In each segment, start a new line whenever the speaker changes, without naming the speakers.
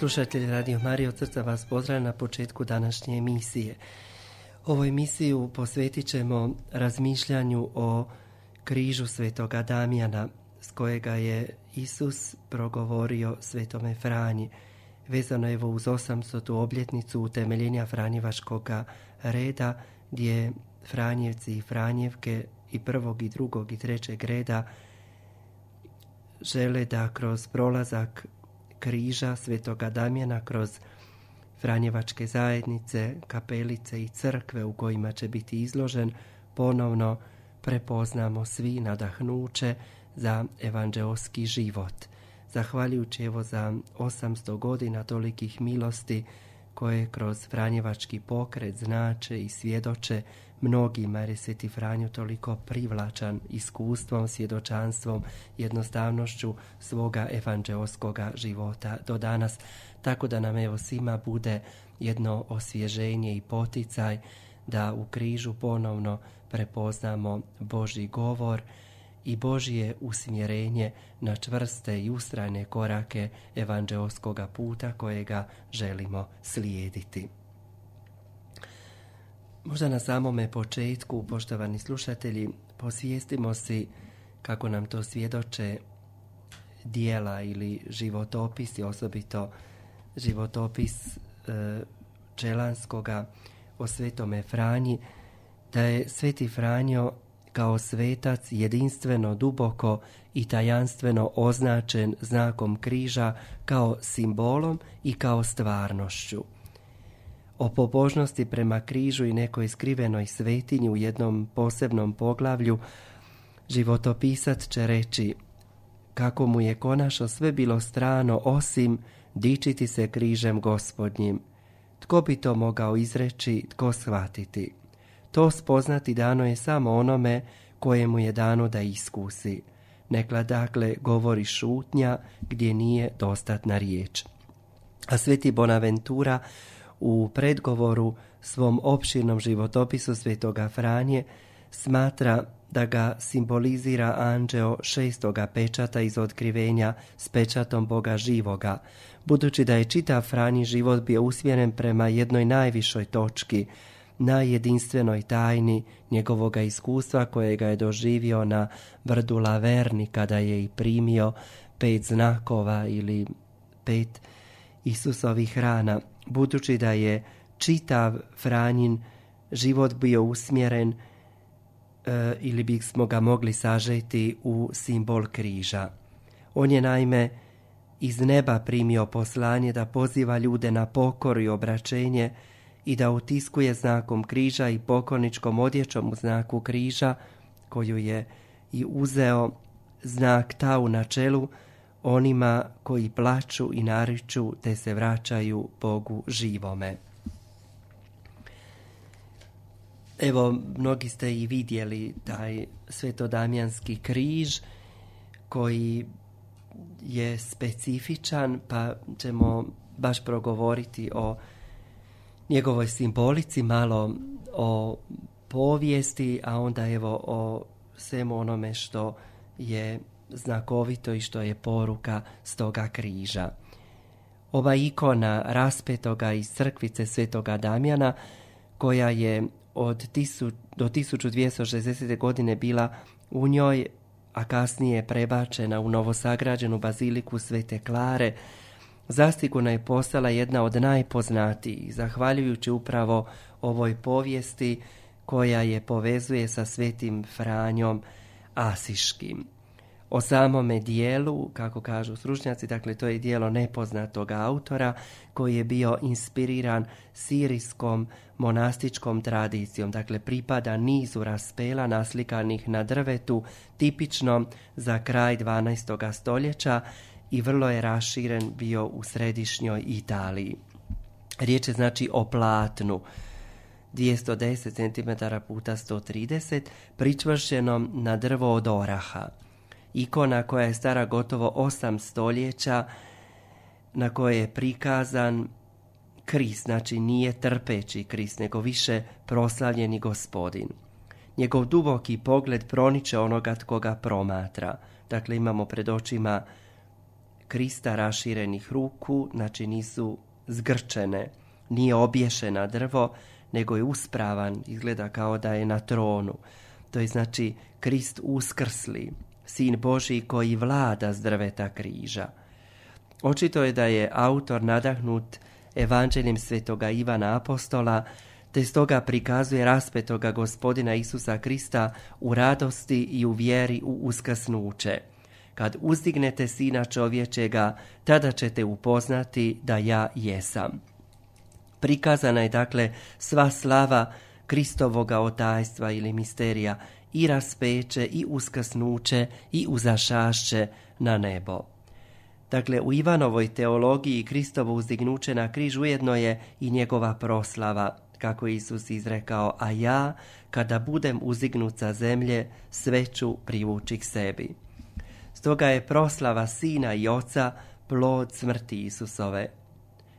Slušatelji Radio Marije, od srca vas pozdravljam na početku današnje emisije. Ovu emisiju posvetit ćemo razmišljanju o križu svetoga Damjana, s kojega je Isus progovorio svetome Franji. Vezano je uz 800. obljetnicu utemeljenja Franjevaškog reda, gdje Franjevci i Franjevke i prvog i drugog i trećeg reda žele da kroz prolazak križa Svetoga Damjana kroz Franjevačke zajednice, kapelice i crkve u kojima će biti izložen, ponovno prepoznamo svi nadahnuće za evanđeoski život. Zahvaljujući evo za 800 godina tolikih milosti koje kroz Franjevački pokret znače i svjedoče mnogima je Sveti Franjo toliko privlačan iskustvom, svjedočanstvom, jednostavnošću svoga evanđeoskoga života do danas. Tako da nam evo svima bude jedno osvježenje i poticaj da u križu ponovno prepoznamo Boži govor i Božije usmjerenje na čvrste i ustrajne korake evanđeoskoga puta kojega želimo slijediti. Možda na samome početku, poštovani slušatelji, posvijestimo si kako nam to svjedoče dijela ili životopisi, osobito životopis e, Čelanskoga o svetome Franji, da je sveti Franjo kao svetac jedinstveno duboko i tajanstveno označen znakom križa kao simbolom i kao stvarnošću. O pobožnosti prema križu i nekoj skrivenoj svetinji u jednom posebnom poglavlju životopisac će reći kako mu je konašo sve bilo strano osim dičiti se križem gospodnjim. Tko bi to mogao izreći, tko shvatiti? To spoznati dano je samo onome kojemu je dano da iskusi. Nekla dakle govori šutnja gdje nije dostatna riječ. A sveti Bonaventura u predgovoru svom opširnom životopisu svetoga Franje smatra da ga simbolizira anđeo šestoga pečata iz otkrivenja s pečatom Boga živoga, budući da je čitav Franji život bio usmjeren prema jednoj najvišoj točki, na jedinstvenoj tajni njegovoga iskustva kojega je doživio na vrdu Laverni kada je i primio pet znakova ili pet Isusovih rana, budući da je čitav Franjin život bio usmjeren e, ili bismo ga mogli sažeti u simbol križa. On je naime iz neba primio poslanje da poziva ljude na pokoru i obraćenje i da utiskuje znakom križa i pokorničkom odjećom u znaku križa, koju je i uzeo znak tau na čelu, onima koji plaću i nariču te se vraćaju Bogu živome. Evo, mnogi ste i vidjeli taj svetodamjanski križ koji je specifičan, pa ćemo baš progovoriti o njegovoj simbolici, malo o povijesti, a onda evo o svemu onome što je znakovito i što je poruka stoga križa. Ova ikona raspetoga iz crkvice Svetoga Damjana, koja je od tisu, do 1260. godine bila u njoj, a kasnije prebačena u novosagrađenu baziliku Svete Klare, zastigurno je postala jedna od najpoznatijih, zahvaljujući upravo ovoj povijesti koja je povezuje sa svetim Franjom Asiškim. O samome dijelu, kako kažu stručnjaci, dakle to je dijelo nepoznatog autora koji je bio inspiriran sirijskom monastičkom tradicijom, dakle pripada nizu raspela naslikanih na drvetu, tipično za kraj 12. stoljeća i vrlo je raširen bio u središnjoj Italiji. Riječ je znači o platnu 210 cm puta 130 pričvršenom na drvo od oraha. Ikona koja je stara gotovo osam stoljeća na kojoj je prikazan Krist, znači nije trpeći Krist, nego više proslavljeni gospodin. Njegov duboki pogled proniče onoga tko ga promatra. Dakle, imamo pred očima Krista raširenih ruku, znači nisu zgrčene, nije obješena drvo, nego je uspravan, izgleda kao da je na tronu. To je znači Krist uskrsli, sin Boži koji vlada s križa. Očito je da je autor nadahnut evanđeljem svetoga Ivana Apostola, te stoga prikazuje raspetoga gospodina Isusa Krista u radosti i u vjeri u uskrsnuće. Kad uzdignete sina čovječega, tada ćete upoznati da ja jesam. Prikazana je dakle sva slava Kristovoga otajstva ili misterija i raspeće i uskrsnuće i uzašašće na nebo. Dakle, u Ivanovoj teologiji Kristovo uzdignuće na križ ujedno je i njegova proslava, kako Isus izrekao, a ja, kada budem uzdignut sa zemlje, sve ću privući k sebi. Stoga je proslava sina i oca plod smrti Isusove.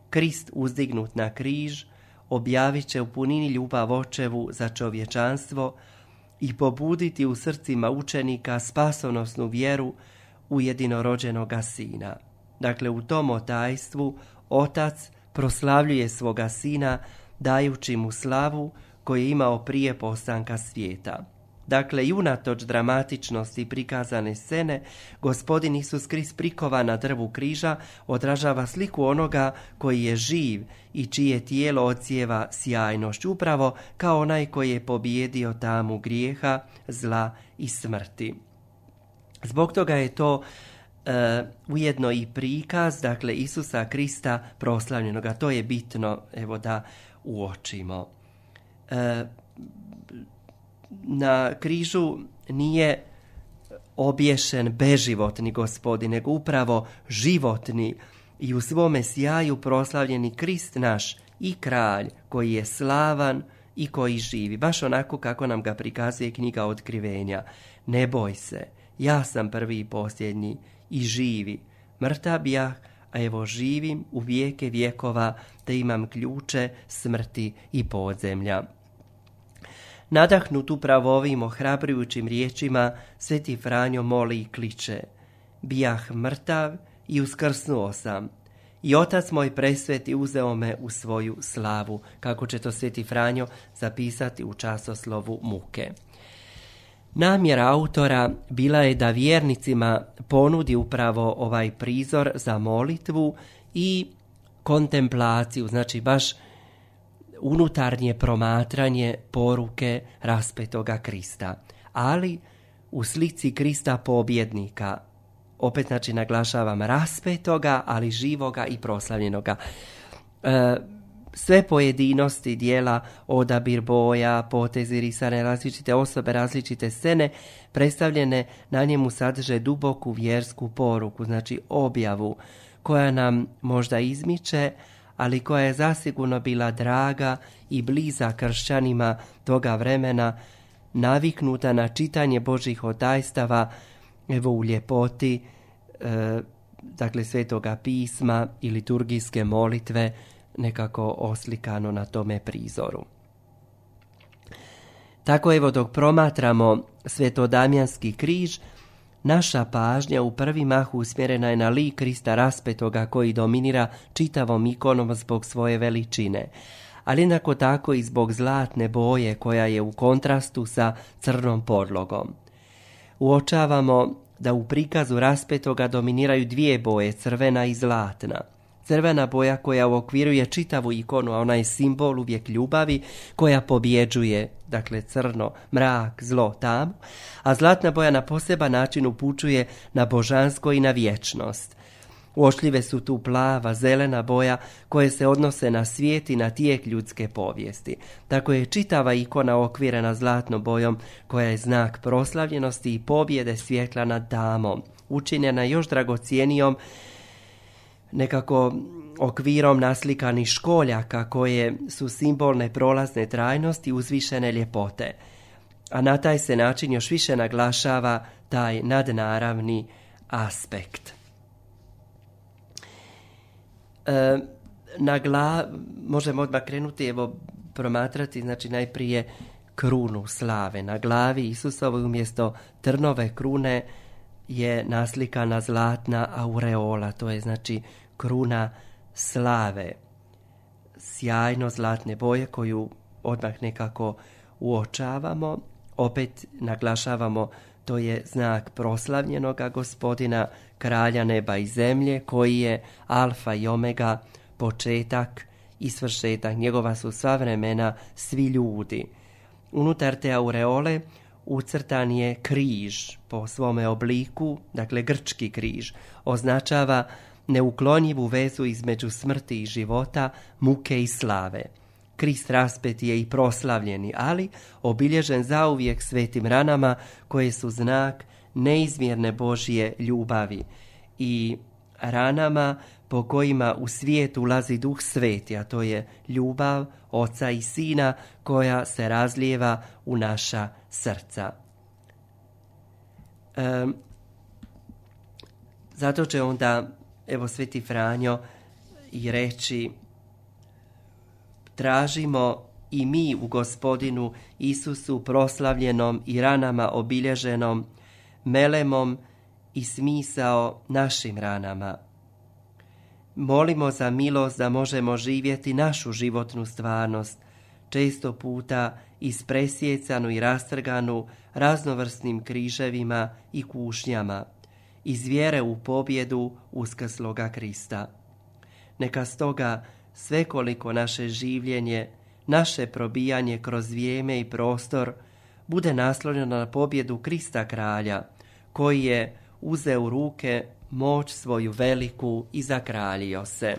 Krist uzdignut na križ objavit će u punini ljubav očevu za čovječanstvo i pobuditi u srcima učenika spasonosnu vjeru u jedinorođenoga sina. Dakle, u tom otajstvu otac proslavljuje svoga sina dajući mu slavu koju je imao prije postanka svijeta. Dakle, i unatoč dramatičnosti prikazane scene, gospodin Isus Krist prikova na drvu križa odražava sliku onoga koji je živ i čije tijelo ocijeva sjajnošću, upravo kao onaj koji je pobijedio tamu grijeha, zla i smrti. Zbog toga je to e, ujedno i prikaz, dakle, Isusa Krista proslavljenoga. To je bitno, evo da uočimo. E, na križu nije obješen beživotni gospodin, nego upravo životni i u svome sjaju proslavljeni Krist naš i kralj koji je slavan i koji živi, baš onako kako nam ga prikazuje knjiga otkrivenja. Ne boj se, ja sam prvi i posljednji i živi. Mrtav bih, a evo živim u vijeke vjekova, te imam ključe smrti i podzemlja. Nadahnut upravo ovim ohrabrujućim riječima, Sveti Franjo moli i kliče. Bijah mrtav i uskrsnuo sam. I otac moj presveti uzeo me u svoju slavu, kako će to Sveti Franjo zapisati u časoslovu muke. Namjera autora bila je da vjernicima ponudi upravo ovaj prizor za molitvu i kontemplaciju, znači baš unutarnje promatranje poruke raspetoga Krista. Ali u slici Krista pobjednika, opet znači naglašavam raspetoga, ali živoga i proslavljenoga. E, sve pojedinosti dijela, odabir boja, potezi risane, različite osobe, različite scene, predstavljene na njemu sadrže duboku vjersku poruku, znači objavu, koja nam možda izmiče, ali koja je zasigurno bila draga i bliza kršćanima toga vremena, naviknuta na čitanje Božih otajstava, evo u ljepoti, e, dakle svetoga pisma i liturgijske molitve, nekako oslikano na tome prizoru. Tako evo dok promatramo svetodamjanski križ, Naša pažnja u prvi mah usmjerena je na lik Krista raspetoga koji dominira čitavom ikonom zbog svoje veličine, ali jednako tako i zbog zlatne boje koja je u kontrastu sa crnom podlogom. Uočavamo da u prikazu raspetoga dominiraju dvije boje, crvena i zlatna – crvena boja koja uokviruje čitavu ikonu, a ona je simbol uvijek ljubavi koja pobjeđuje, dakle crno, mrak, zlo, tam, a zlatna boja na poseban način upućuje na božansko i na vječnost. Uošljive su tu plava, zelena boja koje se odnose na svijet i na tijek ljudske povijesti. Tako je čitava ikona okvirena zlatnom bojom koja je znak proslavljenosti i pobjede svjetla nad damom, učinjena još dragocijenijom nekako okvirom naslikani školjaka koje su simbolne prolazne trajnosti uzvišene ljepote. A na taj se način još više naglašava taj nadnaravni aspekt. E, na glav, možemo odmah krenuti, evo, promatrati, znači najprije krunu slave. Na glavi Isusovoj umjesto trnove krune
je naslikana zlatna aureola, to je znači kruna slave. Sjajno zlatne boje koju odmah nekako uočavamo. Opet naglašavamo to je znak proslavljenoga gospodina, kralja neba i zemlje, koji je alfa i omega, početak i svršetak. Njegova su sva vremena svi ljudi. Unutar te aureole ucrtan je križ po svome obliku, dakle grčki križ, označava neuklonjivu vezu između smrti i života, muke i slave. Krist raspet je i proslavljeni, ali obilježen zauvijek svetim ranama koje su znak neizmjerne Božje ljubavi i ranama po kojima u svijet ulazi duh sveti, a to je ljubav oca i sina koja se razlijeva u naša srca. zato će onda, evo Sveti Franjo, i reći tražimo i mi u gospodinu Isusu proslavljenom i ranama obilježenom, melemom i smisao našim ranama. Molimo za milost da možemo živjeti našu životnu stvarnost, često puta ispresjecanu i rastrganu raznovrsnim križevima i kušnjama, iz vjere u pobjedu uskrsloga Krista. Neka stoga svekoliko naše življenje, naše probijanje kroz vrijeme i prostor bude naslonjeno na pobjedu Krista kralja, koji je uzeo ruke moć svoju veliku i zakraljio se.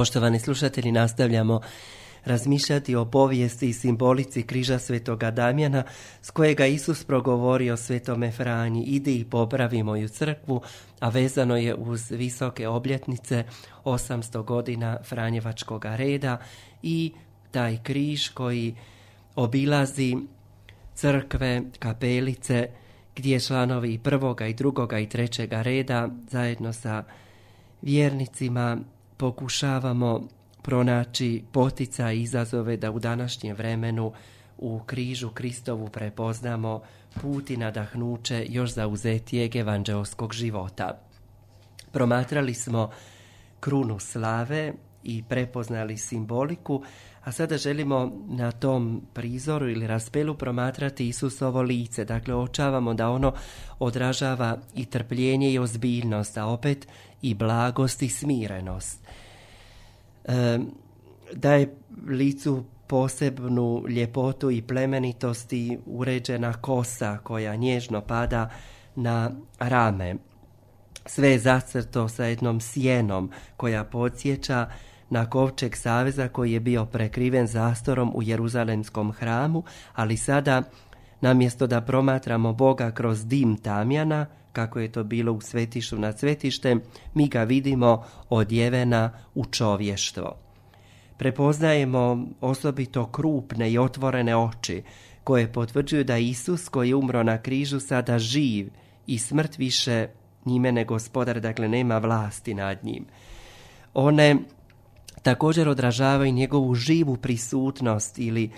Poštovani slušatelji, nastavljamo razmišljati o povijesti i simbolici križa svetoga Damjana s kojega Isus progovorio svetome Franji idi i popravi moju crkvu, a vezano je uz visoke obljetnice 800 godina Franjevačkog reda i taj križ koji obilazi crkve, kapelice, gdje članovi prvoga i drugoga i trećega reda zajedno sa vjernicima pokušavamo pronaći potica i izazove da u današnjem vremenu u križu Kristovu prepoznamo put i nadahnuće još zauzetijeg evanđeoskog života. Promatrali smo krunu slave i prepoznali simboliku, a sada želimo na tom prizoru ili raspelu promatrati Isusovo lice. Dakle, očavamo da ono odražava i trpljenje i ozbiljnost, a opet i blagost i smirenost. E, daje licu posebnu ljepotu i plemenitost i uređena kosa koja nježno pada na rame. Sve je zacrto sa jednom sjenom koja podsjeća na kovčeg saveza koji je bio prekriven zastorom u Jeruzalemskom hramu, ali sada namjesto da promatramo Boga kroz dim tamjana, kako je to bilo u svetištu nad svetištem, mi ga vidimo odjevena u čovještvo. Prepoznajemo osobito krupne i otvorene oči, koje potvrđuju da Isus koji je umro na križu sada živ i smrt više njime ne gospodar, dakle nema vlasti nad njim. One također odražavaju njegovu živu prisutnost ili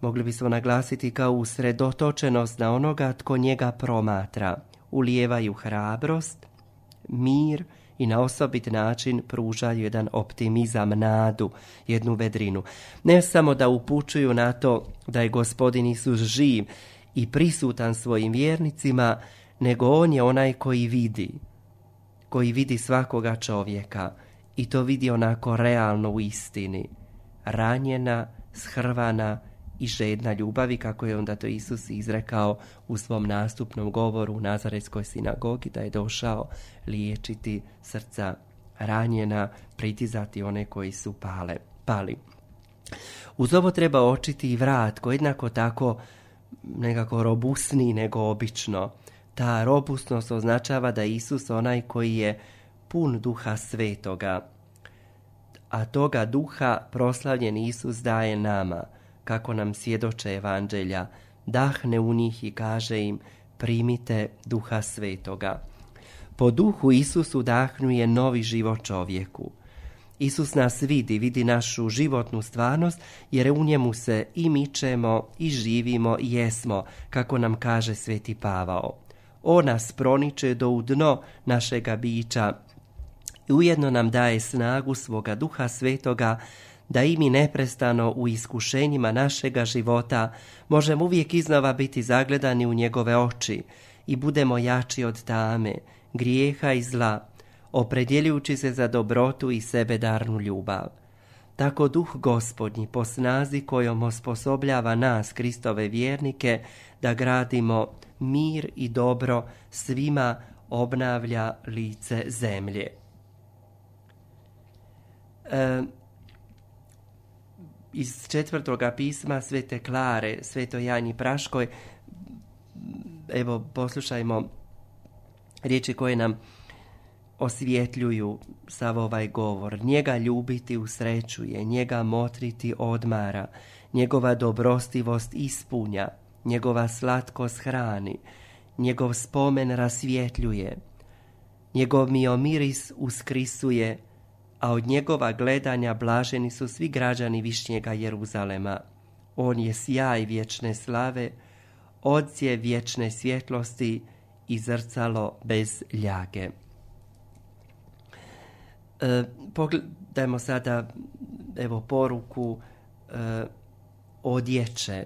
mogli bismo naglasiti kao usredotočenost na onoga tko njega promatra ulijevaju hrabrost, mir i na osobit način pružaju jedan optimizam, nadu, jednu vedrinu. Ne samo da upućuju na to da je gospodin Isus živ i prisutan svojim vjernicima, nego on je onaj koji vidi, koji vidi svakoga čovjeka i to vidi onako realno u istini, ranjena, shrvana, i žedna ljubavi, kako je onda to Isus izrekao u svom nastupnom govoru u Nazaretskoj sinagogi, da je došao liječiti srca ranjena, pritizati one koji su pale, pali. Uz ovo treba očiti i vrat, koji jednako tako nekako robusniji nego obično. Ta robustnost označava da Isus onaj koji je pun duha svetoga, a toga duha proslavljen Isus daje nama – kako nam svjedoče evanđelja, dahne u njih i kaže im primite duha svetoga. Po duhu Isus udahnuje novi život čovjeku. Isus nas vidi, vidi našu životnu stvarnost, jer u njemu se i mičemo, i živimo, i jesmo, kako nam kaže sveti Pavao. On nas proniče do u dno našega bića i ujedno nam daje snagu svoga duha svetoga da i mi neprestano u iskušenjima našega života možemo uvijek iznova biti zagledani u njegove oči i budemo jači od tame, grijeha i zla, opredjeljujući se za dobrotu i sebedarnu ljubav. Tako duh gospodnji po snazi kojom osposobljava nas, Kristove vjernike, da gradimo mir i dobro svima obnavlja lice zemlje. E, iz četvrtoga pisma Svete Klare, Sveto Janji Praškoj. Evo, poslušajmo riječi koje nam osvjetljuju sav ovaj govor. Njega ljubiti usrećuje, njega motriti odmara, njegova dobrostivost ispunja, njegova slatkost hrani, njegov spomen rasvjetljuje, njegov miomiris uskrisuje, a od njegova gledanja blaženi su svi građani Višnjega Jeruzalema. On je sjaj vječne slave, odsje vječne svjetlosti i zrcalo bez ljage. E, pogledajmo sada evo poruku e, odjeće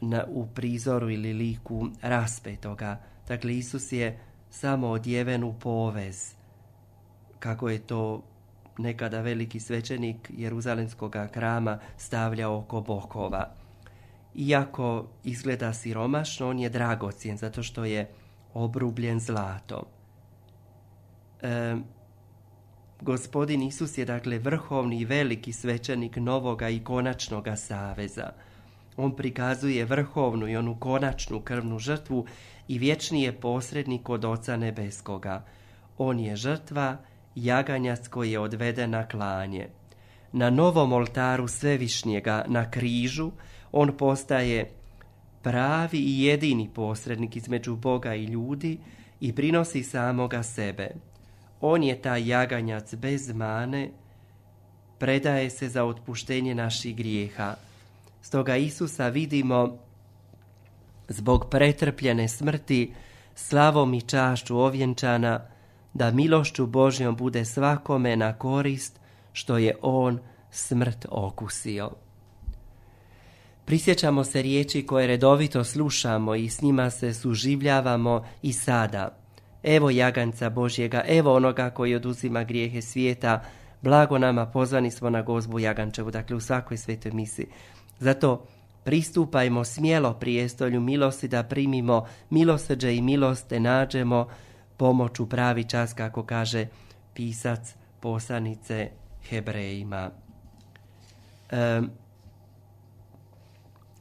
na, u prizoru ili liku raspetoga. Dakle, Isus je samo odjeven u povez kako je to nekada veliki svećenik Jeruzalemskog krama stavljao oko bokova. Iako izgleda siromašno, on je dragocjen zato što je obrubljen zlatom. E, Gospodin Isus je dakle vrhovni veliki svećenik novoga i konačnoga saveza. On prikazuje vrhovnu i onu konačnu krvnu žrtvu i vječni je posrednik od Oca Nebeskoga. On je žrtva, jaganjac koji je odveden na klanje. Na novom oltaru Svevišnjega na križu on postaje pravi i jedini posrednik između Boga i ljudi i prinosi samoga sebe. On je taj jaganjac bez mane, predaje se za otpuštenje naših grijeha. Stoga Isusa vidimo zbog pretrpljene smrti, slavom i čašću ovjenčana, da milošću Božjom bude svakome na korist, što je On smrt okusio. Prisjećamo se riječi koje redovito slušamo i s njima se suživljavamo i sada. Evo jaganca Božjega, evo onoga koji oduzima grijehe svijeta, blago nama pozvani smo na gozbu Jagančevu, dakle u svakoj svetoj misi. Zato pristupajmo smjelo prijestolju milosti da primimo milosrđe i miloste nađemo pomoć u pravi čas, kako kaže pisac poslanice Hebrejima. E,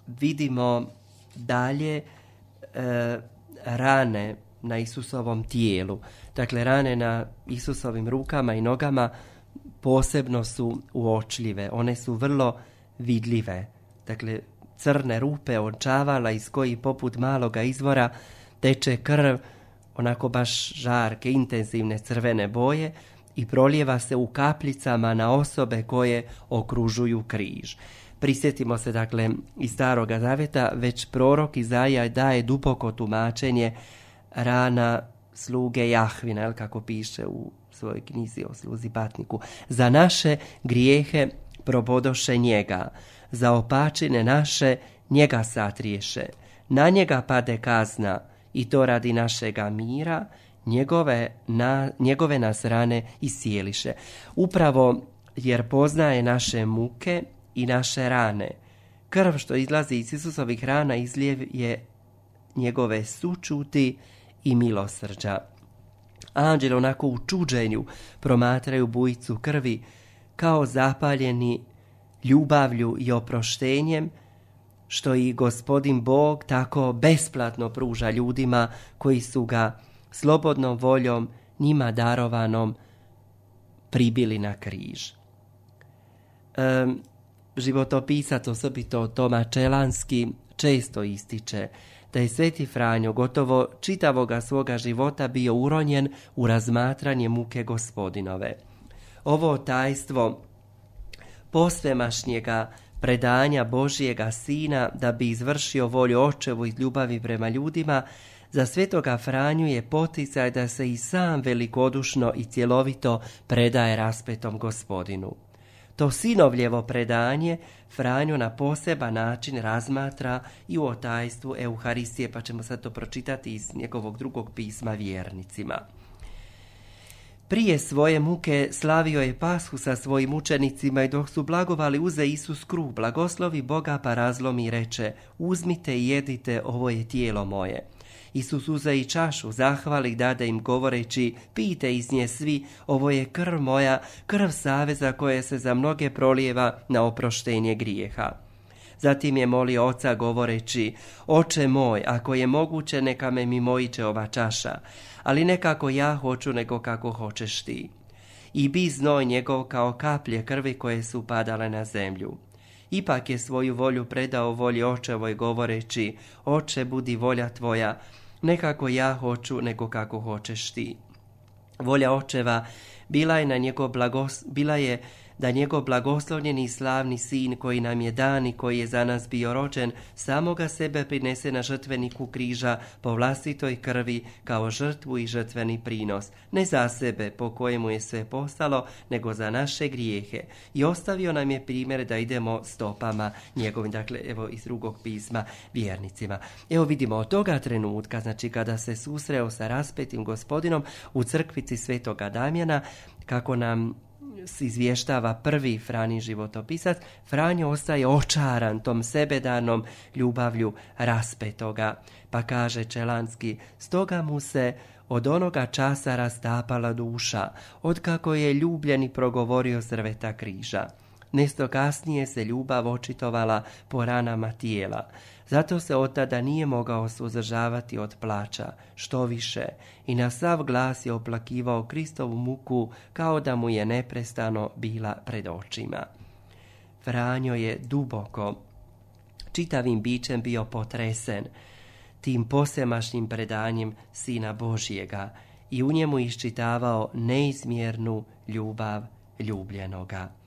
vidimo dalje e, rane na Isusovom tijelu. Dakle, rane na Isusovim rukama i nogama posebno su uočljive. One su vrlo vidljive. Dakle, crne rupe od čavala iz koji poput maloga izvora teče krv onako baš žarke, intenzivne crvene boje i prolijeva se u kapljicama na osobe koje okružuju križ. Prisjetimo se dakle iz staroga zaveta, već prorok Izaja daje duboko tumačenje rana sluge Jahvina, el kako piše u svojoj knjizi o sluzi patniku. Za naše grijehe probodoše njega, za opačine naše njega satriješe, na njega pade kazna i to radi našega mira, njegove, na, njegove nas rane iscijeliše. Upravo jer poznaje naše muke i naše rane. Krv što izlazi iz Isusovih rana izlijev je njegove sučuti i milosrđa. Anđel onako u čuđenju promatraju bujicu krvi kao zapaljeni ljubavlju i oproštenjem, što i gospodin Bog tako besplatno pruža ljudima koji su ga slobodnom voljom njima darovanom pribili na križ. E, životopisac, osobito Toma Čelanski, često ističe da je Sveti Franjo gotovo čitavoga svoga života bio uronjen u razmatranje muke gospodinove. Ovo tajstvo posvemašnjega predanja Božijega Sina da bi izvršio volju očevu iz ljubavi prema ljudima, za svetoga Franju je poticaj da se i sam velikodušno i cjelovito predaje raspetom gospodinu. To sinovljevo predanje Franjo na poseban način razmatra i u otajstvu Euharistije, pa ćemo sad to pročitati iz njegovog drugog pisma vjernicima. Prije svoje muke slavio je pashu sa svojim učenicima i dok su blagovali uze Isus kruh, blagoslovi Boga pa razlomi i reče, uzmite i jedite, ovo je tijelo moje. Isus uze i čašu, zahvali dade im govoreći, pijte iz nje svi, ovo je krv moja, krv saveza koje se za mnoge prolijeva na oproštenje grijeha. Zatim je molio oca govoreći, oče moj, ako je moguće neka me mimoiće ova čaša, ali ne kako ja hoću, nego kako hoćeš ti. I bi znoj njegov kao kaplje krvi koje su padale na zemlju. Ipak je svoju volju predao volji očevoj govoreći, oče budi volja tvoja, ne kako ja hoću, nego kako hoćeš ti. Volja očeva bila je na njegov blagos, bila je da njegov blagoslovljeni i slavni sin koji nam je dan i koji je za nas bio rođen, samoga sebe prinese na žrtveniku križa po vlastitoj krvi kao žrtvu i žrtveni prinos, ne za sebe po kojemu je sve postalo, nego za naše grijehe. I ostavio nam je primjer da idemo stopama njegovim, dakle evo iz drugog pisma vjernicima. Evo vidimo od toga trenutka, znači kada se susreo sa raspetim gospodinom u crkvici svetoga Damjana, kako nam izvještava prvi Frani životopisac, Franjo ostaje očaran tom sebedanom ljubavlju raspetoga. Pa kaže Čelanski, stoga mu se
od onoga časa rastapala duša, od kako je ljubljeni progovorio srveta križa. Nesto kasnije se ljubav očitovala po ranama tijela, zato se od tada nije mogao suzdržavati od plaća, što više, i na sav glas je oplakivao Kristovu muku kao da mu je neprestano bila pred očima. Franjo je duboko, čitavim bićem bio potresen, tim posemašnjim predanjem Sina Božjega i u njemu iščitavao neizmjernu ljubav ljubljenoga.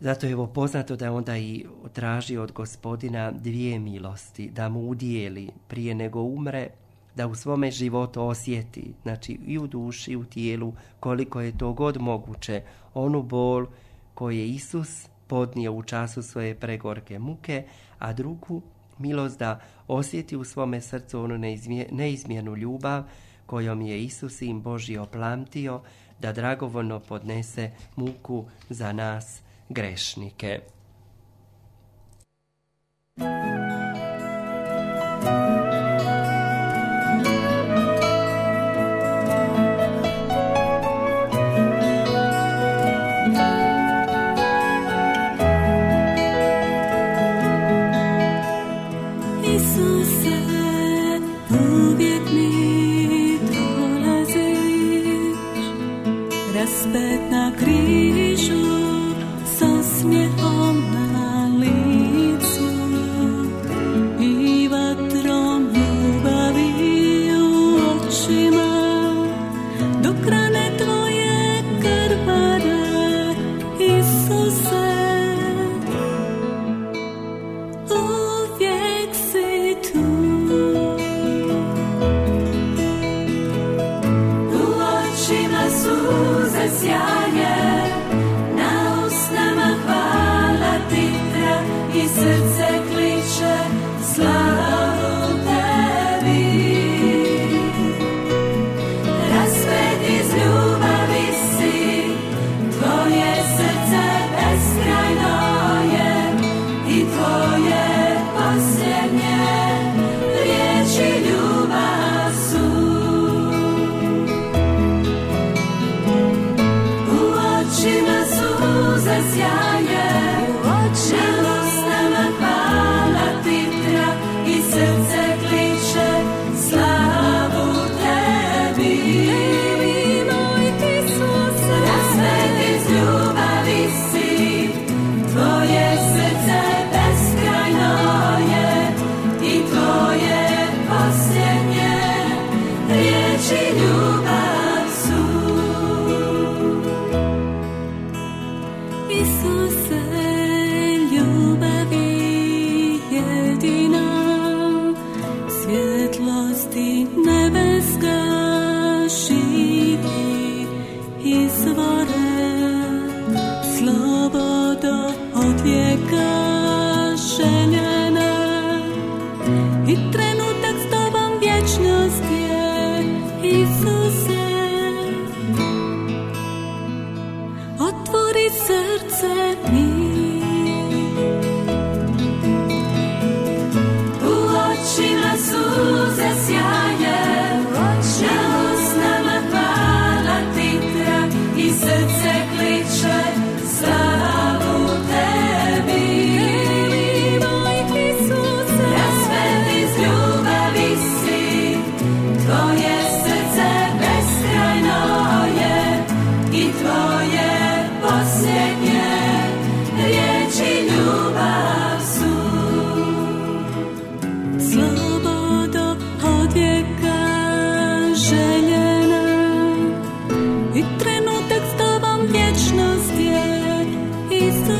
Zato je ovo poznato da onda i traži od gospodina dvije milosti, da mu udijeli prije nego umre, da u svome životu osjeti, znači i u duši i u tijelu, koliko je to god moguće, onu bol koju je Isus podnio u času svoje pregorke muke, a drugu milost da osjeti u svome srcu onu neizmjernu ljubav kojom je Isus im Boži oplamtio da dragovoljno podnese muku za nas Gresniche. wieczność wie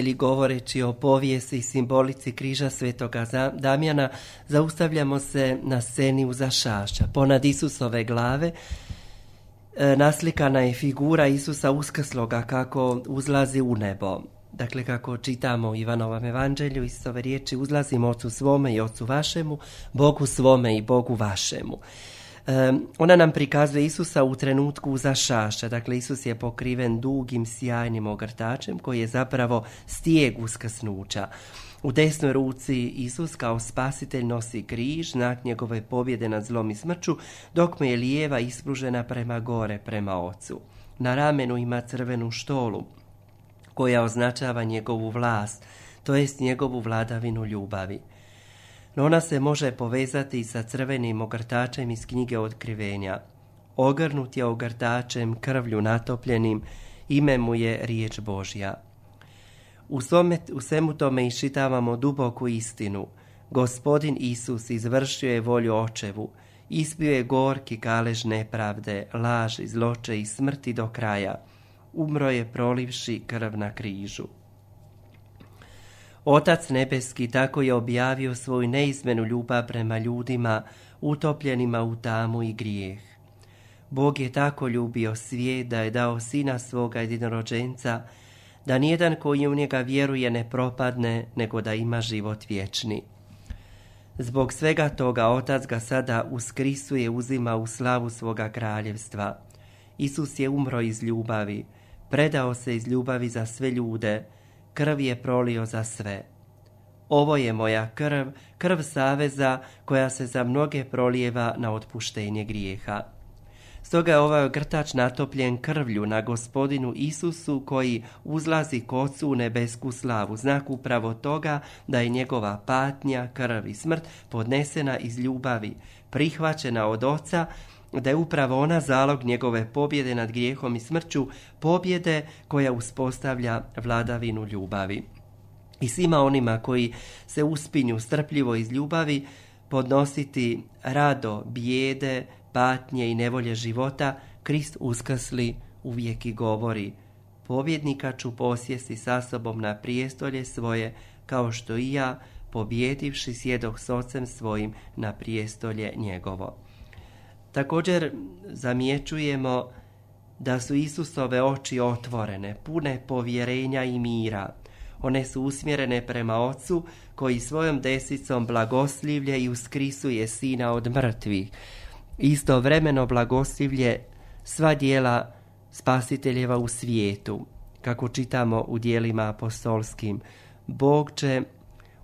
slušatelji, govoreći o povijesti i simbolici križa svetoga Damjana, zaustavljamo se na sceni u Zašašća. Ponad Isusove glave
e, naslikana je figura Isusa uskrsloga kako uzlazi u nebo. Dakle, kako čitamo u Ivanovom evanđelju, ove riječi uzlazim ocu svome i ocu vašemu, Bogu svome i Bogu vašemu. Ona nam prikazuje Isusa u trenutku za šaša. Dakle, Isus je pokriven dugim, sjajnim ogrtačem koji je zapravo stijeg uskrsnuća. U desnoj ruci Isus kao spasitelj nosi križ, znak njegove pobjede nad zlom i smrću, dok mu je lijeva ispružena prema gore, prema ocu. Na ramenu ima crvenu štolu, koja označava njegovu vlast, to jest njegovu vladavinu ljubavi. No ona se može povezati sa crvenim ogrtačem iz knjige otkrivenja. Ogrnut je ogrtačem krvlju natopljenim, ime mu je riječ Božja. U, u svemu tome iščitavamo duboku istinu. Gospodin Isus izvršio je volju očevu, ispio je gorki kalež nepravde, laži, zloče i smrti do kraja. Umro je prolivši krv na križu. Otac nebeski tako je objavio svoju neizmenu ljubav prema ljudima, utopljenima u tamu i grijeh. Bog je tako ljubio svijet da je dao sina svoga jedinorođenca, da nijedan koji u njega vjeruje ne propadne, nego da ima život vječni. Zbog svega toga Otac ga sada uskrisuje, uzima u slavu svoga kraljevstva. Isus je umro iz ljubavi, predao se iz ljubavi za sve ljude, krv je prolio za sve. Ovo je moja krv, krv saveza koja se za mnoge prolijeva na otpuštenje grijeha. Stoga je ovaj ogrtač natopljen krvlju na gospodinu Isusu koji uzlazi k ocu u nebesku slavu. Znak upravo toga da je njegova patnja, krv i smrt podnesena iz ljubavi, prihvaćena od oca, da je upravo ona zalog njegove pobjede nad grijehom i smrću, pobjede koja uspostavlja vladavinu ljubavi. I svima onima koji se uspinju strpljivo iz ljubavi, podnositi rado, bijede, patnje i nevolje života, Krist uskrsli uvijek i govori Pobjednika ću posjesti sa sobom na prijestolje svoje, kao što i ja, pobjedivši sjedoh s ocem svojim na prijestolje njegovo. Također zamjećujemo da su Isusove oči otvorene, pune povjerenja i mira. One su usmjerene prema Ocu koji svojom desicom blagoslivlje i uskrisuje Sina od mrtvih. Istovremeno blagoslivlje sva dijela spasiteljeva u svijetu, kako čitamo u dijelima apostolskim. Bog će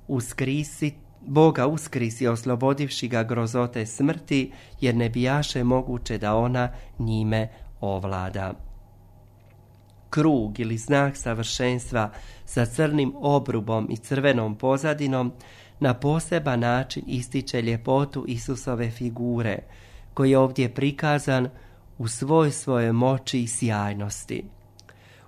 uskrisiti Boga uskrisi oslobodivši ga grozote smrti, jer ne bijaše moguće da ona njime ovlada. Krug ili znak savršenstva sa crnim obrubom i crvenom pozadinom na poseban način ističe ljepotu Isusove figure, koji je ovdje prikazan u svoj svoje moći i sjajnosti.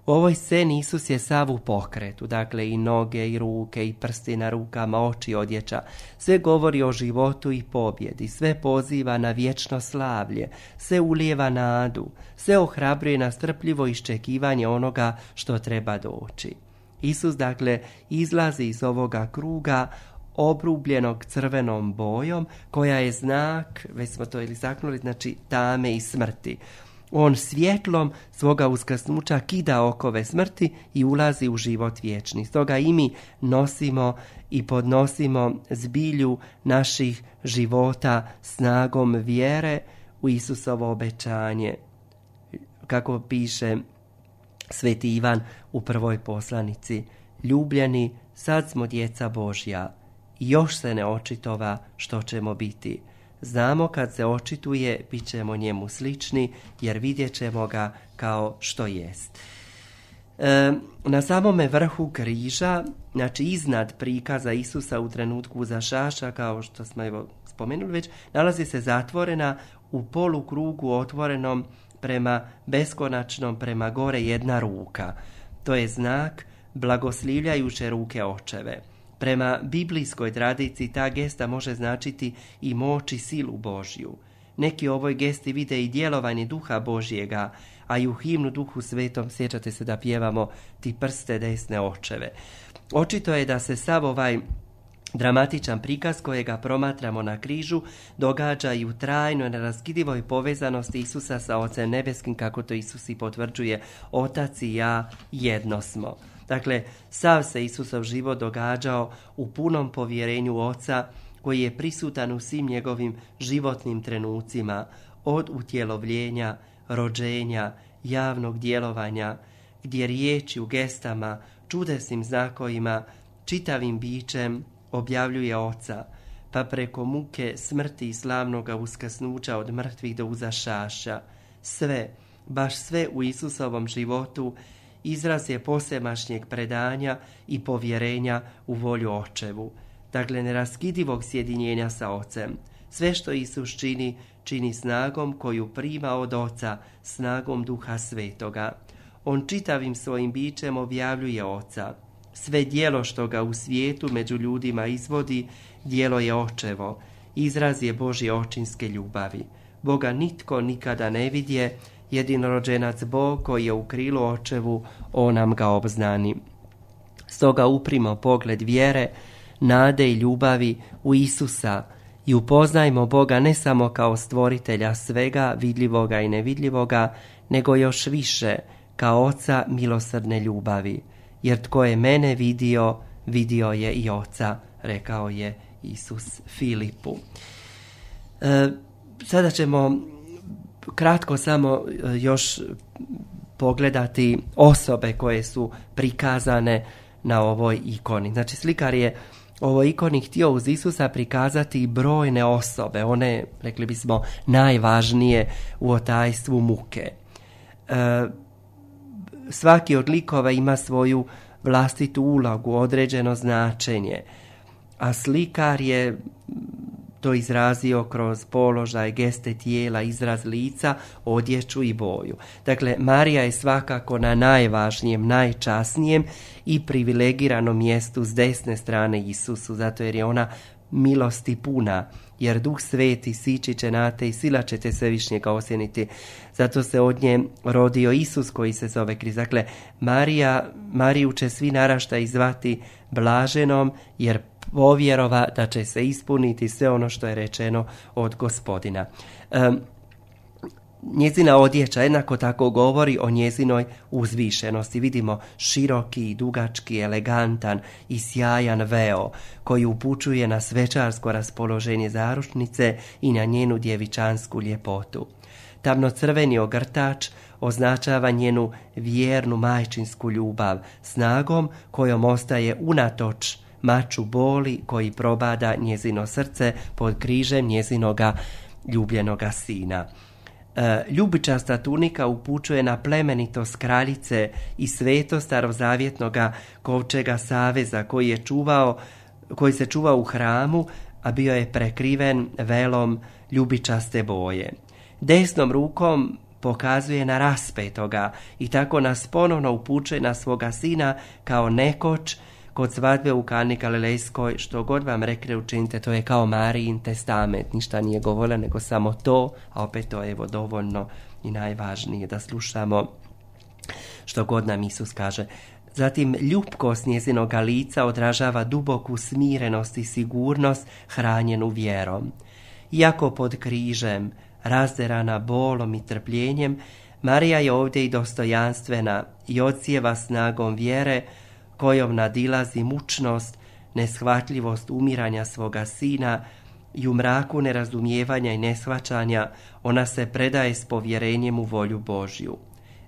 U ovoj sceni Isus je sav u pokretu, dakle i noge i ruke i prsti na rukama, oči odjeća. Sve govori o životu i pobjedi, sve poziva na vječno slavlje, sve ulijeva nadu, sve ohrabruje na strpljivo iščekivanje onoga što treba doći. Isus dakle izlazi iz ovoga kruga obrubljenog crvenom bojom koja je znak, već smo to ili zaknuli, znači tame i smrti. On svjetlom svoga uskrsnuća kida okove smrti i ulazi u život vječni. Stoga i mi nosimo i podnosimo zbilju naših života snagom vjere u Isusovo obećanje. Kako piše Sveti Ivan u prvoj poslanici. Ljubljeni, sad smo djeca Božja. Još se ne očitova što ćemo biti. Znamo kad se očituje, bit ćemo njemu slični, jer vidjet ćemo ga kao što jest. E, na samome vrhu križa, znači iznad prikaza Isusa u trenutku za šaša, kao što smo evo spomenuli već, nalazi se zatvorena u polukrugu otvorenom prema beskonačnom, prema gore jedna ruka. To je znak blagoslivljajuće ruke očeve. Prema biblijskoj tradiciji ta gesta može značiti i moć i silu Božju. Neki ovoj gesti vide i djelovanje duha Božjega, a i u himnu duhu svetom sjećate se da pjevamo ti prste desne očeve. Očito je da se sav ovaj Dramatičan prikaz kojega promatramo na križu događa i u trajnoj neraskidivoj povezanosti Isusa sa Ocem Nebeskim, kako to Isus i potvrđuje, Otac i ja jedno smo. Dakle, sav se Isusov život događao u punom povjerenju Oca, koji je prisutan u svim njegovim životnim trenucima, od utjelovljenja, rođenja, javnog djelovanja, gdje riječi u gestama, čudesnim znakovima, čitavim bićem objavljuje oca, pa preko muke, smrti i slavnoga uskasnuća od mrtvih do uzašaša. Sve, baš sve u Isusovom životu izraz je posemašnjeg predanja i povjerenja u volju očevu. Dakle, neraskidivog sjedinjenja sa ocem. Sve što Isus čini, čini snagom koju prima od oca, snagom duha svetoga. On čitavim svojim bićem objavljuje oca. Sve dijelo što ga u svijetu među ljudima izvodi, dijelo je očevo, izraz je Božje očinske ljubavi. Boga nitko nikada ne vidje, jedinorođenac Bog koji je u krilu očevu, on nam ga obznani. Stoga uprimo pogled vjere, nade i ljubavi u Isusa i upoznajmo Boga ne samo kao stvoritelja svega vidljivoga i nevidljivoga, nego još više kao oca milosrdne ljubavi jer tko je mene vidio, vidio je i oca, rekao je Isus Filipu. E, sada ćemo kratko samo e, još pogledati osobe koje su prikazane na ovoj ikoni. Znači slikar je ovoj ikoni htio uz Isusa prikazati brojne osobe, one, rekli bismo, najvažnije u otajstvu muke. E, svaki od likova ima svoju vlastitu ulogu, određeno značenje, a slikar je to izrazio kroz položaj, geste tijela, izraz lica, odjeću i boju. Dakle, Marija je svakako na najvažnijem, najčasnijem i privilegiranom mjestu s desne strane Isusu, zato jer je ona milosti puna, jer duh sveti sići će na te i sila ćete svevišnjega osjeniti. Zato se od nje rodio Isus koji se zove kriz. Dakle, Marija, Mariju će svi narašta izvati blaženom, jer povjerova da će se ispuniti sve ono što je rečeno od gospodina. Njezina odjeća jednako tako govori o njezinoj uzvišenosti. Vidimo široki, dugački, elegantan i sjajan veo koji upućuje na svečarsko raspoloženje zaručnice i na njenu djevičansku ljepotu. Tamno-crveni ogrtač označava njenu vjernu majčinsku ljubav, snagom kojom ostaje unatoč maču boli koji probada njezino srce pod križem njezinoga ljubljenoga sina. E, ljubičasta tunika upućuje na plemenitost kraljice i sveto starozavjetnoga kovčega saveza koji je čuvao, koji se čuvao u hramu, a bio je prekriven velom ljubičaste boje. Desnom rukom pokazuje na raspetoga i tako nas ponovno upućuje na svoga sina kao nekoć kod svadbe u Kani Galilejskoj, što god vam rekne učinite, to je kao Marijin testament, ništa nije govorila, nego samo to, a opet to je evo dovoljno i najvažnije da slušamo što god nam Isus kaže. Zatim, ljubkost njezinoga lica odražava duboku smirenost i sigurnost hranjenu vjerom. Iako pod križem, razderana bolom i trpljenjem, Marija je ovdje i dostojanstvena i odsjeva snagom vjere, kojom nadilazi mučnost, neshvatljivost umiranja svoga sina i u mraku nerazumijevanja i neshvaćanja ona se predaje s povjerenjem u volju Božju.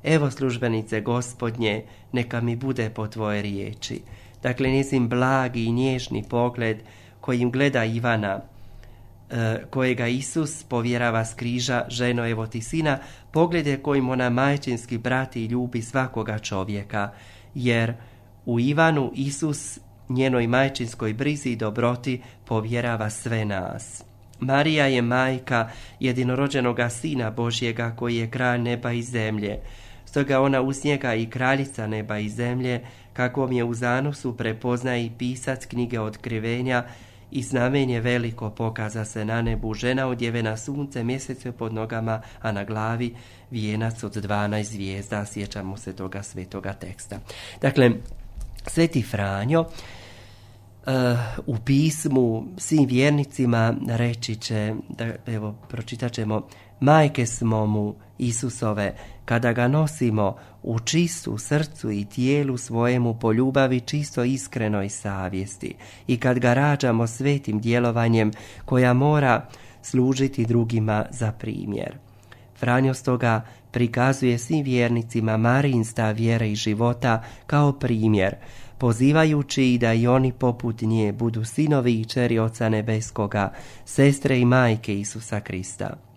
Evo službenice gospodnje, neka mi bude po tvoje riječi. Dakle, njezin blagi i nježni pogled kojim gleda Ivana, e, kojega Isus povjerava s križa, ženo evo ti sina, pogled je kojim ona majčinski brati i ljubi svakoga čovjeka, jer u Ivanu Isus njenoj majčinskoj brizi i dobroti povjerava sve nas. Marija je majka jedinorođenoga sina Božjega koji je kralj neba i zemlje. Stoga ona uz njega i kraljica neba i zemlje, kakvom je u zanosu prepoznaje i pisac knjige otkrivenja i znamenje veliko pokaza se na nebu, žena odjevena sunce, mjesece pod nogama, a na glavi vijenac od 12 zvijezda, sjećamo se toga svetoga teksta. Dakle, Sveti Franjo u pismu svim vjernicima reći će, da, evo pročitat ćemo, majke smo mu Isusove, kada ga nosimo u čistu srcu i tijelu svojemu po ljubavi čisto iskrenoj savjesti i kad ga rađamo svetim djelovanjem koja mora služiti drugima za primjer. Franjo stoga prikazuje svim vjernicima Marinsta vjere i života kao primjer, pozivajući i da i oni poput nje budu sinovi i čeri Oca Nebeskoga, sestre i majke Isusa Krista.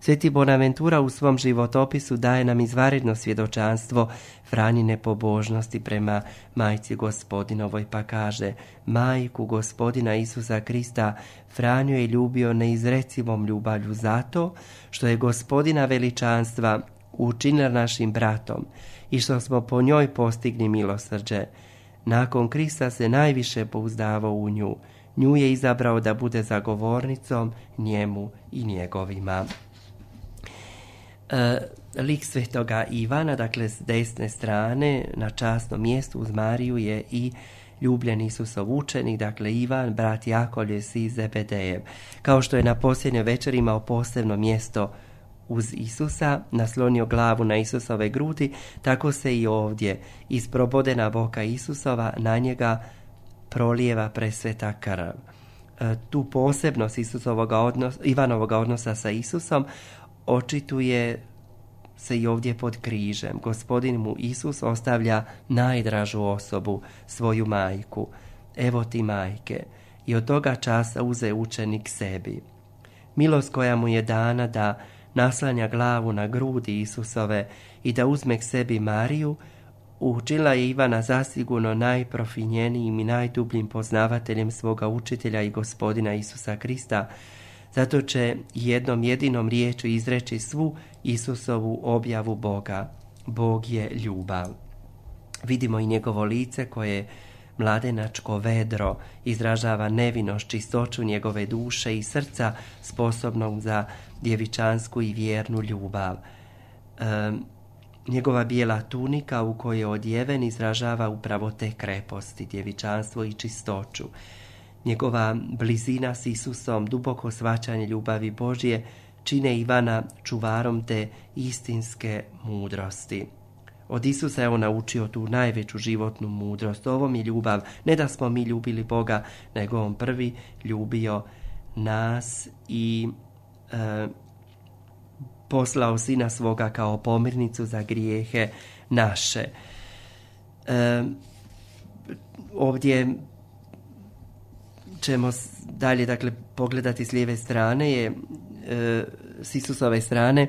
Sveti Bonaventura u svom životopisu daje nam izvaredno svjedočanstvo Franjine pobožnosti prema majci gospodinovoj pa kaže Majku gospodina Isusa Krista Franju je ljubio neizrecivom ljubavlju zato što je gospodina veličanstva učinila našim bratom i što smo po njoj postigli milosrđe. Nakon Krista se najviše pouzdavao u nju. Nju je izabrao da bude zagovornicom njemu i njegovima. E, lik svetoga Ivana, dakle s desne strane, na časnom mjestu uz Mariju je i ljubljeni Isusov učenik, dakle Ivan, brat Jakolje i Zebedejev. Kao što je na posljednjoj večer imao posebno mjesto uz Isusa, naslonio glavu na Isusove grudi, tako se i ovdje iz probodena boka Isusova na njega prolijeva presveta krv. E, tu posebnost Isusovog odnos, Ivanovog odnosa sa Isusom očituje se i ovdje pod križem. Gospodin mu Isus ostavlja najdražu osobu, svoju majku. Evo ti majke. I od toga časa uze učenik sebi. Milost koja mu je dana da naslanja glavu na grudi Isusove i da uzme k sebi Mariju, učila je Ivana zasigurno najprofinjenijim i najdubljim poznavateljem svoga učitelja i gospodina Isusa Krista, zato će jednom jedinom riječu izreći svu Isusovu objavu Boga. Bog je ljubav. Vidimo i njegovo lice koje mladenačko vedro izražava nevinost, čistoću njegove duše i srca sposobnog za djevičansku i vjernu ljubav. njegova bijela tunika u kojoj je odjeven izražava upravo te kreposti, djevičanstvo i čistoću. Njegova blizina s Isusom, duboko svačanje ljubavi Božje, čine Ivana čuvarom te istinske mudrosti. Od Isusa je on naučio tu najveću životnu mudrost. Ovo mi ljubav, ne da smo mi ljubili Boga, nego on prvi ljubio nas i e, poslao sina svoga kao pomirnicu za grijehe naše. E, ovdje ćemo dalje dakle pogledati s lijeve strane je e, s Isusove strane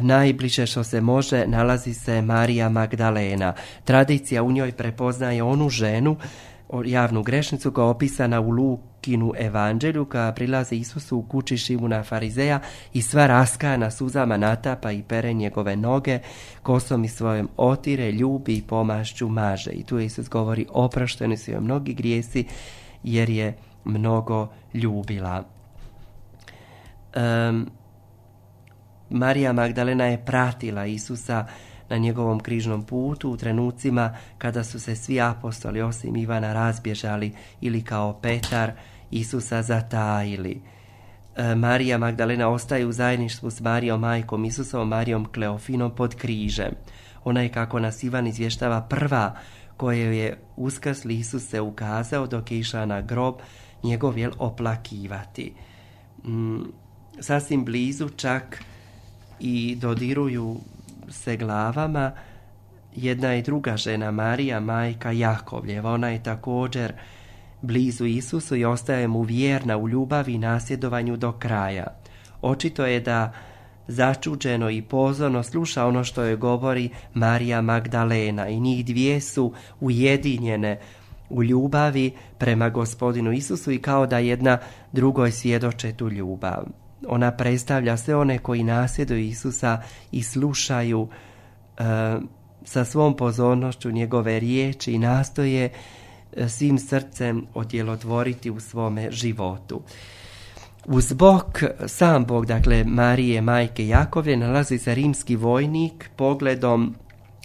najbliže što se može nalazi se Marija Magdalena. Tradicija u njoj prepoznaje onu ženu, javnu grešnicu koja je opisana u Lukinu evanđelju koja prilazi Isusu u kući Šimuna Farizeja i sva raskana suzama natapa i pere njegove noge, kosom i svojom otire, ljubi i pomašću maže. I tu Isus govori oprošteni su joj mnogi grijesi jer je mnogo ljubila. Um, Marija Magdalena je pratila Isusa na njegovom križnom putu u trenucima kada su se svi apostoli osim Ivana razbježali ili kao Petar Isusa zatajili. Marija Magdalena ostaje u zajedništvu s Marijom majkom Isusovom Marijom Kleofinom pod križem. Ona je kako nas Ivan izvještava prva koje je uskrsli Isus se ukazao dok je išla na grob njegov jel oplakivati. Mm, sasvim blizu čak i dodiruju se glavama jedna i druga žena Marija, majka Jakovljeva. Ona je također blizu Isusu i ostaje mu vjerna u ljubavi i nasjedovanju do kraja. Očito je da začuđeno i pozorno sluša ono što joj govori Marija Magdalena i njih dvije su ujedinjene u ljubavi prema gospodinu Isusu i kao da jedna drugoj svjedoče tu ljubav. Ona predstavlja sve one koji nasjeduju Isusa i slušaju e, sa svom pozornošću njegove riječi i nastoje e, svim srcem odjelotvoriti u svome životu. Uz bok, sam bog, dakle Marije, majke Jakove, nalazi se rimski vojnik pogledom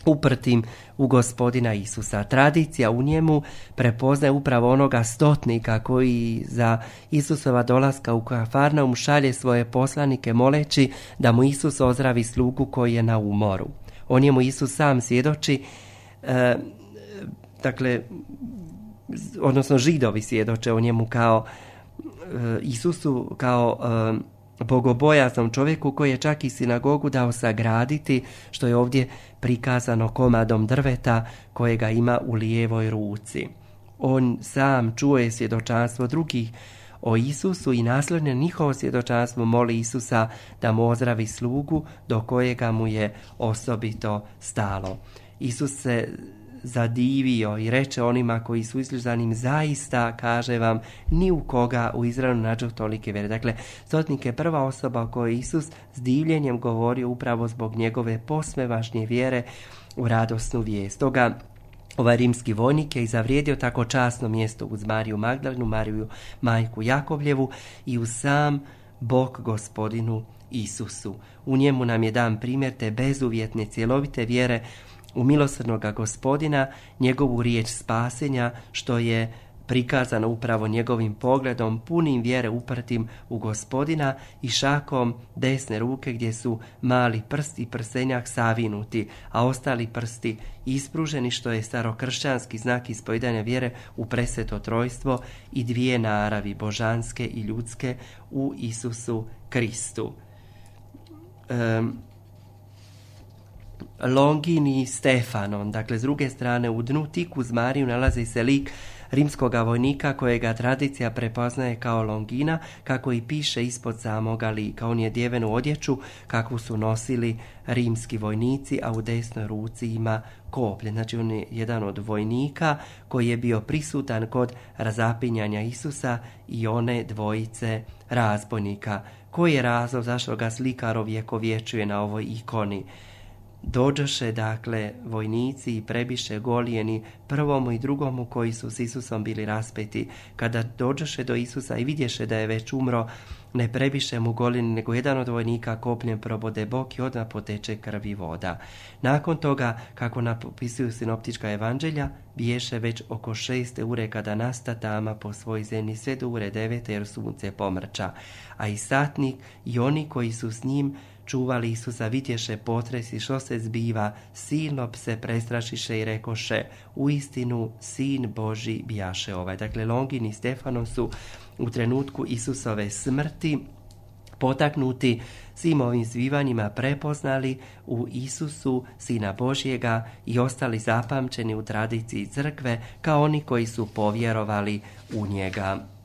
uprtim u gospodina Isusa. Tradicija u njemu prepoznaje upravo onoga stotnika koji za Isusova dolaska u Kafarnaum šalje svoje poslanike moleći da mu Isus ozdravi slugu koji je na umoru. O njemu Isus sam svjedoči, e, dakle, odnosno židovi svjedoče o njemu kao e, Isusu, kao e, bogobojaznom čovjeku koji je čak i sinagogu dao sagraditi, što je ovdje prikazano komadom drveta kojega ima u lijevoj ruci. On sam čuje svjedočanstvo drugih o Isusu i nasljedno njihovo svjedočanstvo moli Isusa da mu ozdravi slugu do kojega mu je osobito stalo. Isus se zadivio i reče onima koji su njim zaista, kaže vam, ni u koga u Izraelu nađu tolike vere. Dakle, stotnik je prva osoba o kojoj Isus s divljenjem govorio upravo zbog njegove posmevašnje vjere u radosnu vijest. Toga Ovaj rimski vojnik je i zavrijedio tako časno mjesto uz Mariju Magdalenu, Mariju majku Jakovljevu i u sam Bog gospodinu Isusu. U njemu nam je dan primjer te bezuvjetne cjelovite vjere u milosrdnoga gospodina, njegovu riječ spasenja, što je prikazano upravo njegovim pogledom, punim vjere uprtim u gospodina i šakom desne ruke gdje su mali prsti i prstenjak savinuti, a ostali prsti ispruženi što je starokršćanski znak ispojedanja vjere u preseto trojstvo i dvije naravi, božanske i ljudske, u Isusu Kristu. Longini Stefanon. Dakle, s druge strane, u dnu tik uz Mariju nalazi se lik rimskog vojnika kojega tradicija prepoznaje kao Longina, kako i piše ispod samoga lika. On je djeven u odjeću kakvu su nosili rimski vojnici, a u desnoj ruci ima koplje. Znači on je jedan od vojnika koji je bio prisutan kod razapinjanja Isusa i one dvojice razbojnika. Koji je razlog zašto ga slikar vječuje na ovoj ikoni? Dođoše dakle vojnici i prebiše golijeni prvomu i drugomu koji su s Isusom bili raspeti. Kada dođoše do Isusa i vidješe da je već umro, ne prebiše mu golini, nego jedan od vojnika kopljem probode bok i odmah poteče krvi voda. Nakon toga, kako napisuju sinoptička evanđelja, biješe već oko šeste ure kada nasta tama po svoj zemlji sve do ure devete jer sunce pomrča. A i satnik i oni koji su s njim čuvali Isusa, vidješe potresi što se zbiva, silno se prestrašiše i rekoše, u istinu sin Boži bijaše ovaj. Dakle, Longin i Stefanon su u trenutku Isusove smrti potaknuti svim ovim zbivanjima prepoznali u Isusu, Sina Božjega i ostali zapamćeni u tradiciji crkve kao oni koji su povjerovali u njega.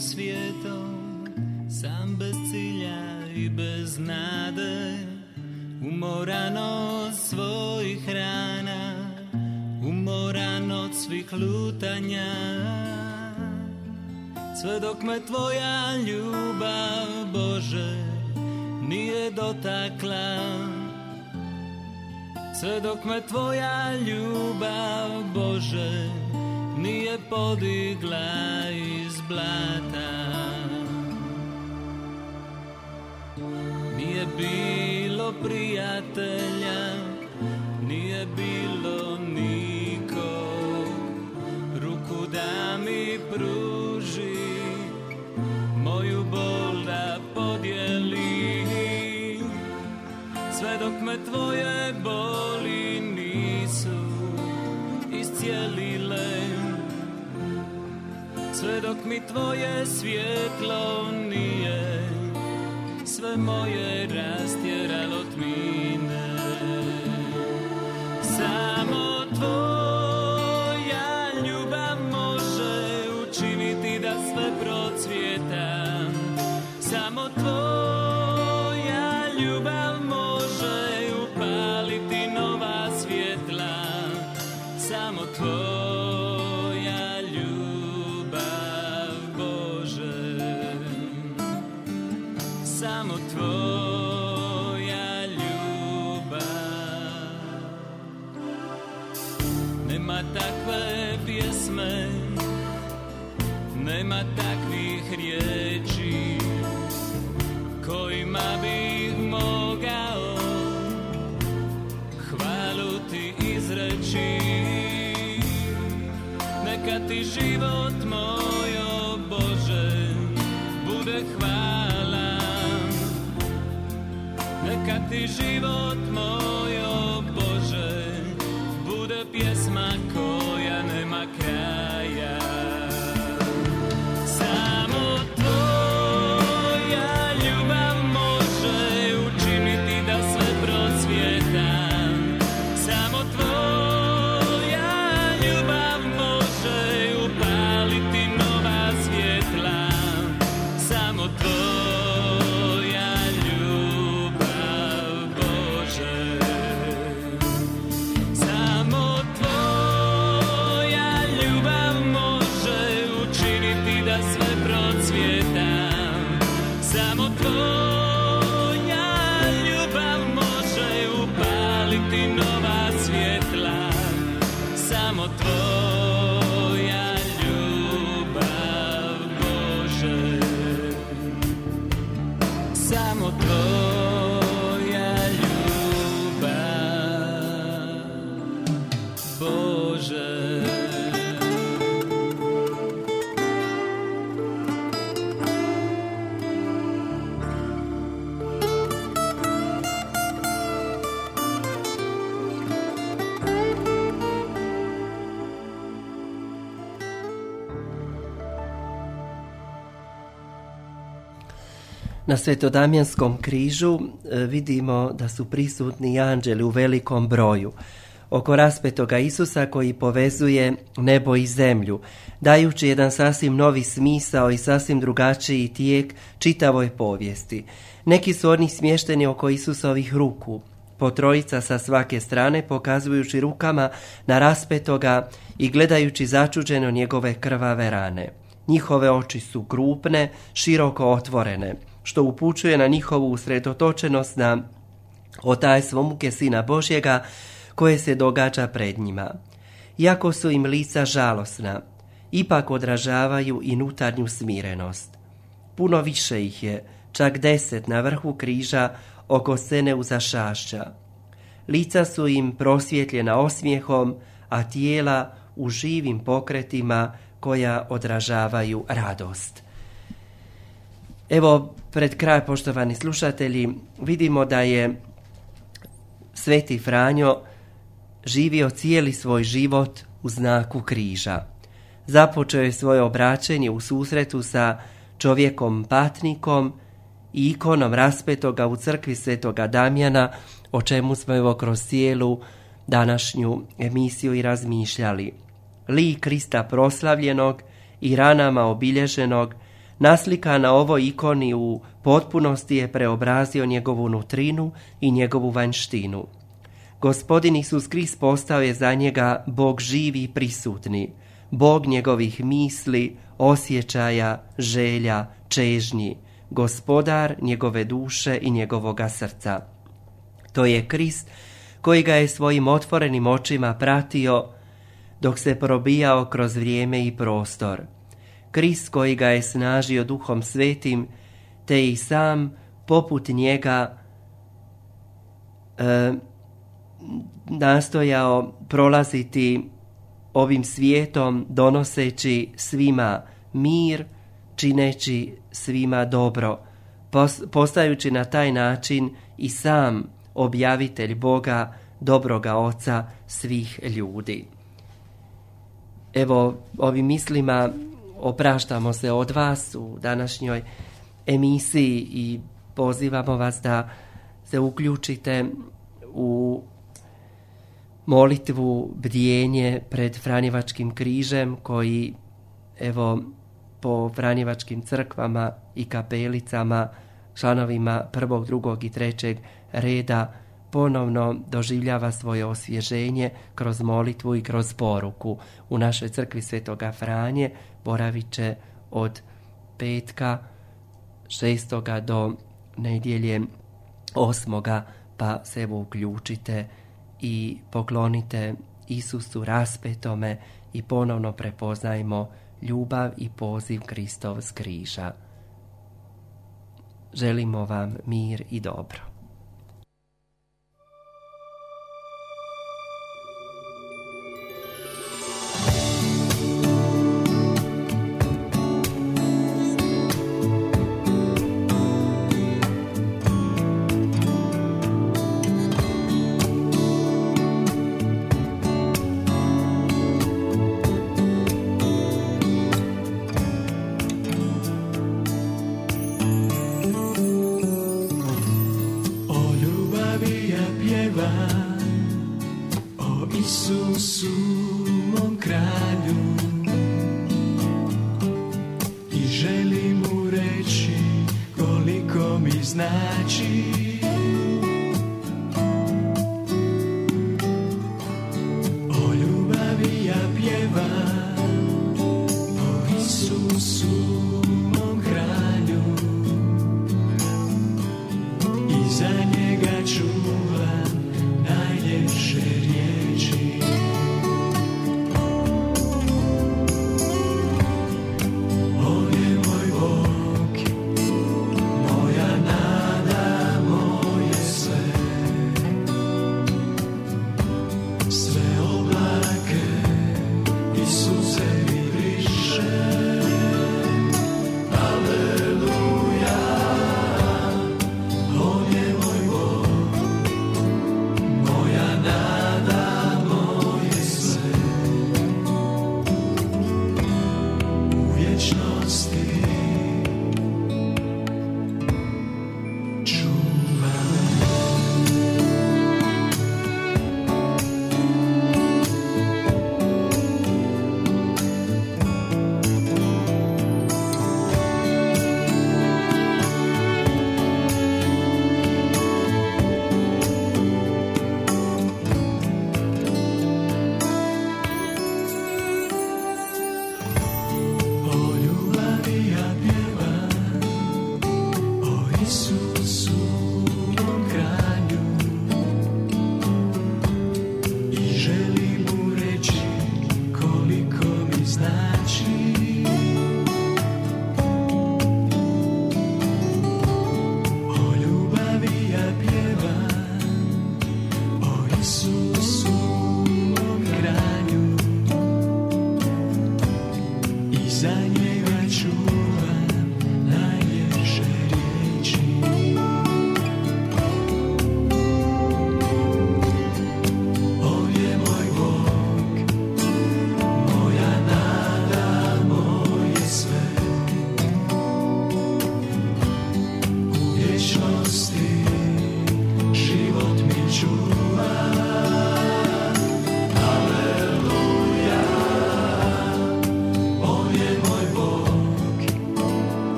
Svijetom Sam bez cilja i bez nade Umoran od svojih rana Umoran od svih lutanja. Sve dok me tvoja ljubav Bože Nije dotakla Sve dok me tvoja ljubav Bože nije podigla iz blata. Nije bilo prijatelja Nije bilo niko Ruku da mi pruži Moju bol da podijeli. Sve dok me tvoje dok mi tvoje svjetlo nije sve moje rastjeralo život
Na svetodamjanskom križu e, vidimo da su prisutni anđeli u velikom broju. Oko raspetoga Isusa koji povezuje nebo i zemlju, dajući jedan sasvim novi smisao i sasvim drugačiji tijek čitavoj povijesti. Neki su oni smješteni oko Isusovih ruku, po trojica sa svake strane pokazujući rukama na raspetoga i gledajući začuđeno njegove krvave rane. Njihove oči su krupne, široko otvorene, što upućuje na njihovu usredotočenost na otajstvo muke Sina Božjega koje se događa pred njima. Iako su im lica žalosna, ipak odražavaju i nutarnju smirenost. Puno više ih je, čak deset na vrhu križa oko scene uzašašća. Lica su im prosvjetljena osmijehom, a tijela u živim pokretima koja odražavaju radost. Evo, pred kraj, poštovani slušatelji, vidimo da je Sveti Franjo živio cijeli svoj život u znaku križa. Započeo je svoje obraćenje u susretu sa čovjekom patnikom i ikonom raspetoga u crkvi Svetoga Damjana, o čemu smo evo kroz cijelu današnju emisiju i razmišljali. Lik Krista proslavljenog i ranama obilježenog naslika na ovoj ikoni u potpunosti je preobrazio njegovu nutrinu i njegovu vanjštinu. Gospodin Isus Krist postao je za njega Bog živi i prisutni, Bog njegovih misli, osjećaja, želja, čežnji, gospodar njegove duše i njegovoga srca. To je Krist koji ga je svojim otvorenim očima pratio dok se probijao kroz vrijeme i prostor. Krist koji ga je snažio duhom svetim, te i sam poput njega e, nastojao prolaziti ovim svijetom donoseći svima mir, čineći svima dobro, postajući na taj način i sam objavitelj Boga, dobroga Oca svih ljudi. Evo, ovim mislima opraštamo se od vas u današnjoj emisiji i pozivamo vas da se uključite u molitvu, bdjenje pred Franjevačkim križem koji evo po Franjevačkim crkvama i kapelicama članovima prvog, drugog i trećeg reda ponovno doživljava svoje osvježenje kroz molitvu i kroz poruku. U našoj crkvi Svetoga Franje boravit će od petka šestoga do nedjelje osmoga pa se evo uključite i poklonite
Isusu raspetome i ponovno prepoznajmo ljubav i poziv Kristov s križa. Želimo vam mir i dobro.